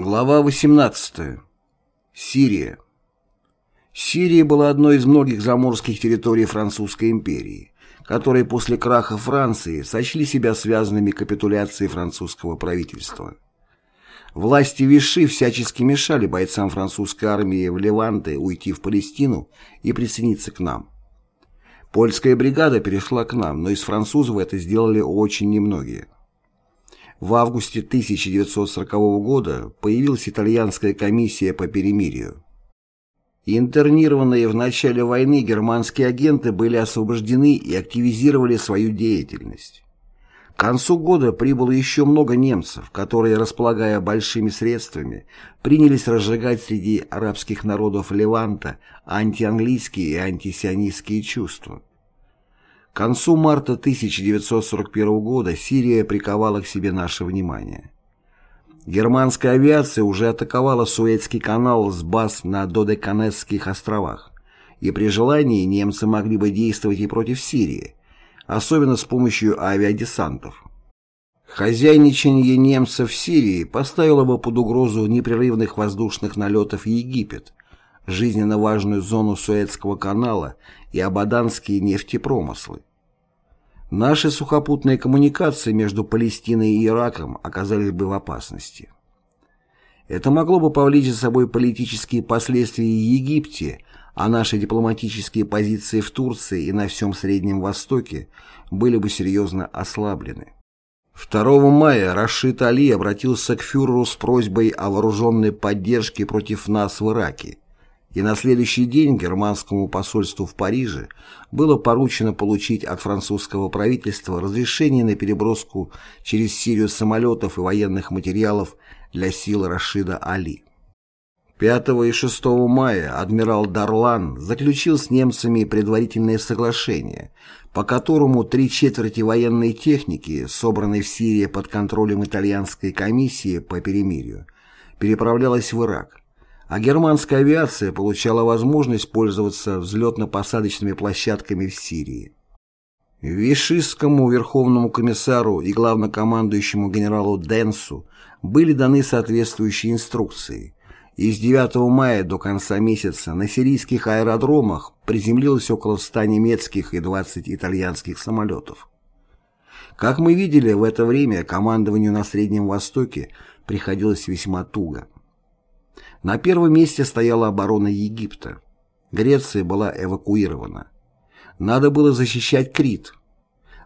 Глава 18. Сирия. Сирия была одной из многих заморских территорий Французской империи, которые после краха Франции сочли себя связанными капитуляцией французского правительства. Власти Виши всячески мешали бойцам французской армии в Леванте уйти в Палестину и присоединиться к нам. Польская бригада перешла к нам, но из французов это сделали очень немногие. В августе 1940 года появилась итальянская комиссия по перемирию. Интернированные в начале войны германские агенты были освобождены и активизировали свою деятельность. К концу года прибыло еще много немцев, которые, располагая большими средствами, принялись разжигать среди арабских народов Леванта антианглийские и антисионистские чувства. К концу марта 1941 года Сирия приковала к себе наше внимание. Германская авиация уже атаковала Суэцкий канал с баз на Додеканесских островах, и при желании немцы могли бы действовать и против Сирии, особенно с помощью авиадесантов. Хозяйничание немцев в Сирии поставило бы под угрозу непрерывных воздушных налетов Египет, жизненно важную зону Суэцкого канала и абаданские нефтепромыслы. Наши сухопутные коммуникации между Палестиной и Ираком оказались бы в опасности. Это могло бы повлечь за собой политические последствия в Египте, а наши дипломатические позиции в Турции и на всем Среднем Востоке были бы серьезно ослаблены. 2 мая Рашид Али обратился к фюреру с просьбой о вооруженной поддержке против нас в Ираке, и на следующий день германскому посольству в Париже было поручено получить от французского правительства разрешение на переброску через Сирию самолетов и военных материалов для сил Рашида Али. 5 и 6 мая адмирал Дарлан заключил с немцами предварительное соглашение, по которому три четверти военной техники, собранной в Сирии под контролем итальянской комиссии по перемирию, переправлялась в Ирак, а германская авиация получала возможность пользоваться взлетно-посадочными площадками в Сирии. Вишистскому верховному комиссару и главнокомандующему генералу Денсу были даны соответствующие инструкции, и с 9 мая до конца месяца на сирийских аэродромах приземлилось около 100 немецких и 20 итальянских самолетов. Как мы видели, в это время командованию на Среднем Востоке приходилось весьма туго. На первом месте стояла оборона Египта. Греция была эвакуирована. Надо было защищать Крит.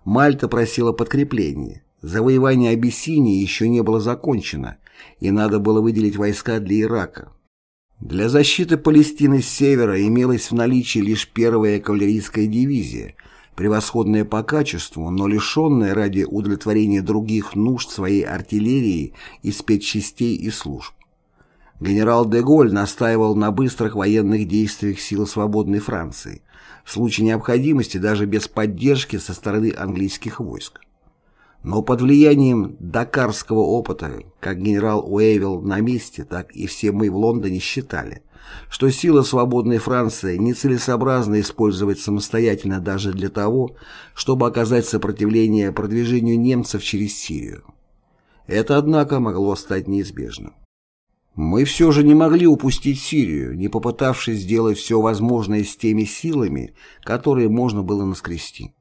Мальта просила подкрепление. Завоевание Абиссинии еще не было закончено, и надо было выделить войска для Ирака. Для защиты Палестины с севера имелась в наличии лишь первая кавалерийская дивизия, превосходная по качеству, но лишенная ради удовлетворения других нужд своей артиллерии и спецчастей и служб. Генерал де Голь настаивал на быстрых военных действиях сил свободной Франции, в случае необходимости даже без поддержки со стороны английских войск. Но под влиянием дакарского опыта, как генерал Уэйвилл на месте, так и все мы в Лондоне считали, что силы свободной Франции нецелесообразно использовать самостоятельно даже для того, чтобы оказать сопротивление продвижению немцев через Сирию. Это, однако, могло стать неизбежным. Мы все же не могли упустить Сирию, не попытавшись сделать все возможное с теми силами, которые можно было наскрести.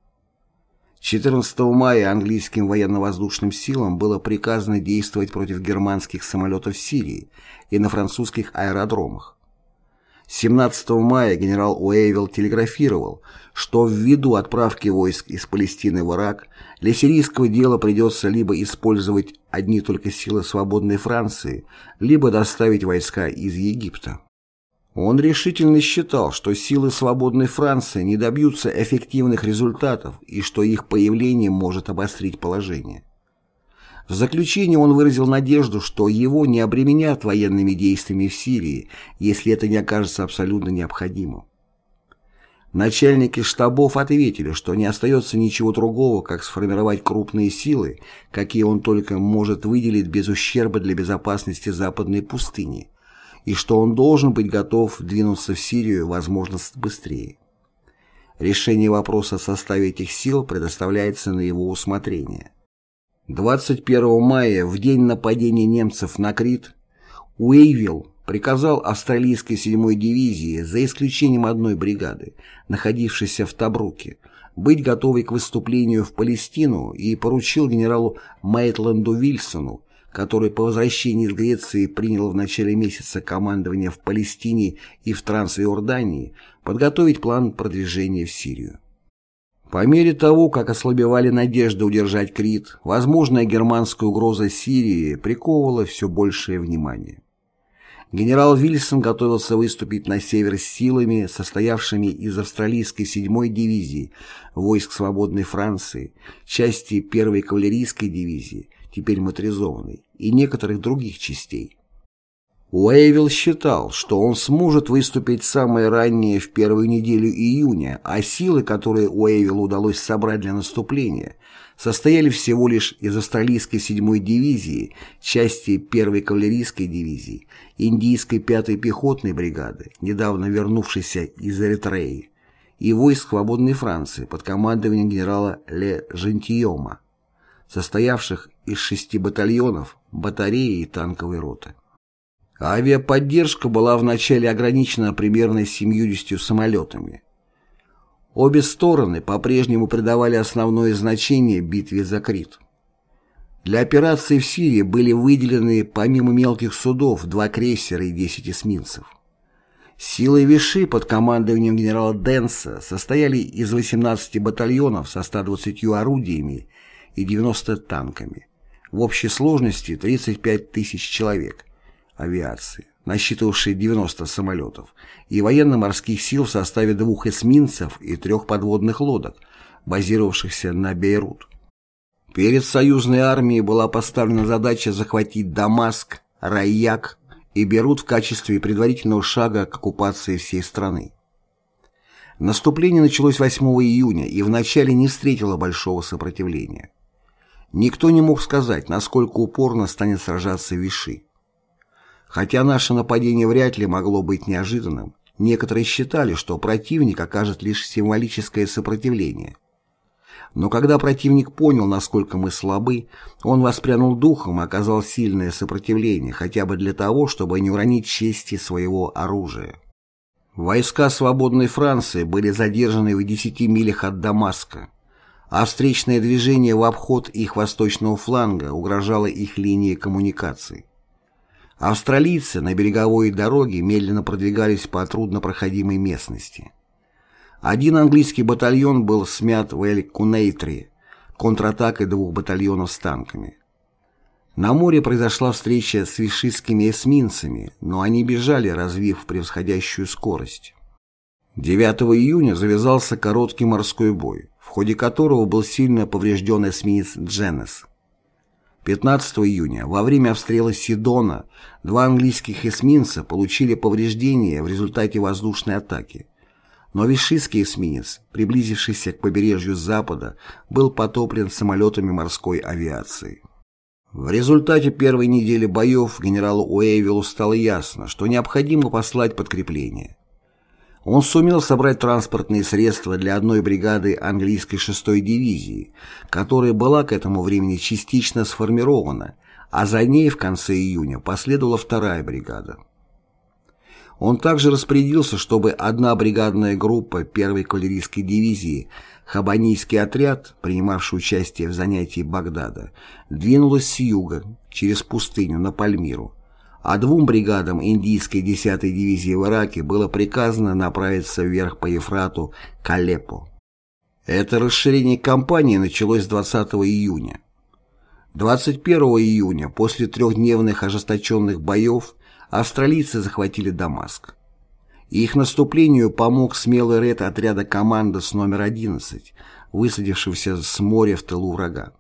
14 мая английским военно-воздушным силам было приказано действовать против германских самолетов Сирии и на французских аэродромах. 17 мая генерал Уэйвилл телеграфировал, что ввиду отправки войск из Палестины в Ирак для сирийского дела придется либо использовать одни только силы свободной Франции, либо доставить войска из Египта. Он решительно считал, что силы свободной Франции не добьются эффективных результатов и что их появление может обострить положение. В заключение он выразил надежду, что его не обременят военными действиями в Сирии, если это не окажется абсолютно необходимым. Начальники штабов ответили, что не остается ничего другого, как сформировать крупные силы, какие он только может выделить без ущерба для безопасности западной пустыни, и что он должен быть готов двинуться в Сирию, возможно, быстрее. Решение вопроса о составе этих сил предоставляется на его усмотрение. 21 мая, в день нападения немцев на Крит, Уэйвилл приказал австралийской 7-й дивизии, за исключением одной бригады, находившейся в Табруке, быть готовой к выступлению в Палестину и поручил генералу Мейтленду Вильсону, который по возвращении из Греции принял в начале месяца командование в Палестине и в Трансиордании, подготовить план продвижения в Сирию. По мере того, как ослабевали надежды удержать Крит, возможная германская угроза Сирии приковывала все большее внимание. Генерал Вильсон готовился выступить на север с силами, состоявшими из австралийской 7-й дивизии войск свободной Франции, части 1-й кавалерийской дивизии, теперь моторизованной, и некоторых других частей. Уэйвилл считал, что он сможет выступить самое раннее в первую неделю июня, а силы, которые Уэйвиллу удалось собрать для наступления, состояли всего лишь из австралийской 7-й дивизии, части 1-й кавалерийской дивизии, индийской 5-й пехотной бригады, недавно вернувшейся из Эритреи, и войск свободной Франции под командованием генерала Ле Жентиома, состоявших из шести батальонов, батареи и танковой роты. Авиаподдержка была вначале ограничена примерно 70 самолетами. Обе стороны по-прежнему придавали основное значение битве за Крит. Для операции в Сирии были выделены помимо мелких судов два крейсера и 10 эсминцев. Силы Виши под командованием генерала Денса состояли из 18 батальонов со 120 орудиями и 90 танками. В общей сложности 35 тысяч человек – авиации, насчитывавшей 90 самолетов, и военно-морских сил в составе двух эсминцев и трех подводных лодок, базировавшихся на Бейрут. Перед союзной армией была поставлена задача захватить Дамаск, Райяк и Берут в качестве предварительного шага к оккупации всей страны. Наступление началось 8 июня и вначале не встретило большого сопротивления. Никто не мог сказать, насколько упорно станет сражаться Виши. Хотя наше нападение вряд ли могло быть неожиданным, некоторые считали, что противник окажет лишь символическое сопротивление. Но когда противник понял, насколько мы слабы, он воспрянул духом и оказал сильное сопротивление, хотя бы для того, чтобы не уронить чести своего оружия. Войска свободной Франции были задержаны в 10 милях от Дамаска, а встречное движение в обход их восточного фланга угрожало их линии коммуникаций. Австралийцы на береговой дороге медленно продвигались по труднопроходимой местности. Один английский батальон был смят в Эль-Кунейтри контратакой двух батальонов с танками. На море произошла встреча с вишистскими эсминцами, но они бежали, развив превосходящую скорость. 9 июня завязался короткий морской бой, в ходе которого был сильно поврежден эсминец «Дженнес». 15 июня во время обстрела Сидона два английских эсминца получили повреждения в результате воздушной атаки. Но вишистский эсминец, приблизившийся к побережью Запада, был потоплен самолетами морской авиации. В результате первой недели боев генералу Уэйвиллу стало ясно, что необходимо послать подкрепление. Он сумел собрать транспортные средства для одной бригады английской 6-й дивизии, которая была к этому времени частично сформирована, а за ней в конце июня последовала вторая бригада. Он также распорядился, чтобы одна бригадная группа 1-й кавалерийской дивизии, Хабанийский отряд, принимавший участие в занятии Багдада, двинулась с юга, через пустыню, на Пальмиру, а двум бригадам индийской 10-й дивизии в Ираке было приказано направиться вверх по Ефрату к Алеппо. Это расширение кампании началось 20 июня. 21 июня, после трехдневных ожесточенных боев, австралийцы захватили Дамаск. Их наступлению помог смелый рейд отряда «Командос» номер 11, высадившегося с моря в тылу врага.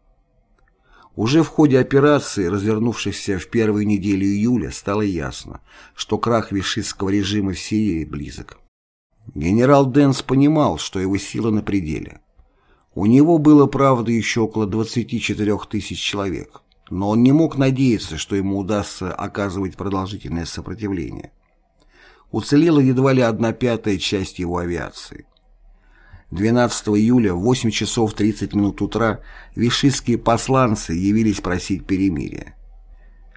Уже в ходе операции, развернувшейся в первую неделю июля, стало ясно, что крах вишистского режима в Сирии близок. Генерал Дэнс понимал, что его сила на пределе. У него было, правда, еще около 24 тысяч человек, но он не мог надеяться, что ему удастся оказывать продолжительное сопротивление. Уцелела едва ли одна пятая часть его авиации. 12 июля в 8 часов 30 минут утра вишистские посланцы явились просить перемирия.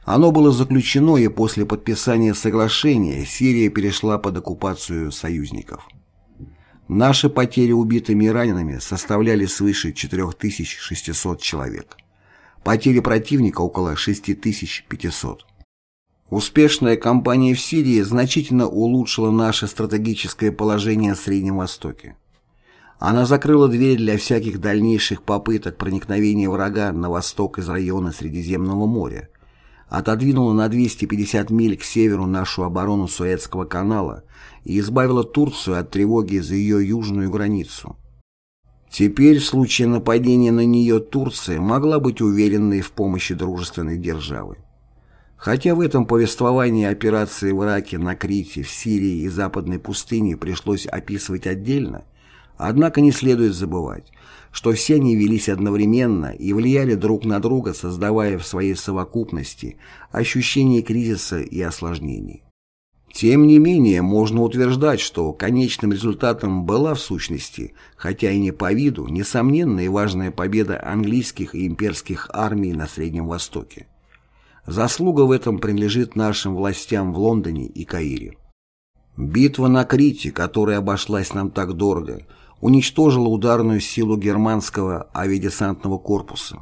Оно было заключено, и после подписания соглашения Сирия перешла под оккупацию союзников. Наши потери убитыми и ранеными составляли свыше 4600 человек. Потери противника около 6500. Успешная кампания в Сирии значительно улучшила наше стратегическое положение в Среднем Востоке. Она закрыла дверь для всяких дальнейших попыток проникновения врага на восток из района Средиземного моря, отодвинула на 250 миль к северу нашу оборону Суэцкого канала и избавила Турцию от тревоги за ее южную границу. Теперь в случае нападения на нее Турция могла быть уверенной в помощи дружественной державы. Хотя в этом повествовании операции в Ираке, на Крите, в Сирии и Западной пустыне пришлось описывать отдельно, однако не следует забывать, что все они велись одновременно и влияли друг на друга, создавая в своей совокупности ощущение кризиса и осложнений. Тем не менее, можно утверждать, что конечным результатом была в сущности, хотя и не по виду, несомненная и важная победа английских и имперских армий на Среднем Востоке. Заслуга в этом принадлежит нашим властям в Лондоне и Каире. Битва на Крите, которая обошлась нам так дорого, уничтожила ударную силу германского авиадесантного корпуса.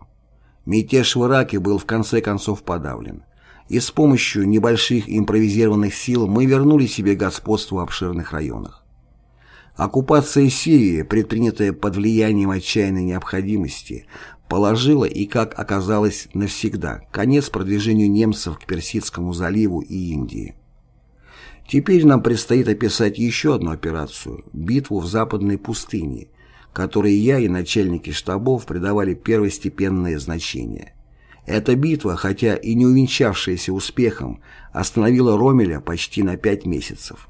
Мятеж в Ираке был в конце концов подавлен, и с помощью небольших импровизированных сил мы вернули себе господство в обширных районах. Оккупация Сирии, предпринятая под влиянием отчаянной необходимости, положила и, как оказалось, навсегда конец продвижению немцев к Персидскому заливу и Индии. Теперь нам предстоит описать еще одну операцию – битву в Западной пустыне, которой я и начальники штабов придавали первостепенное значение. Эта битва, хотя и не увенчавшаяся успехом, остановила Ромеля почти на пять месяцев.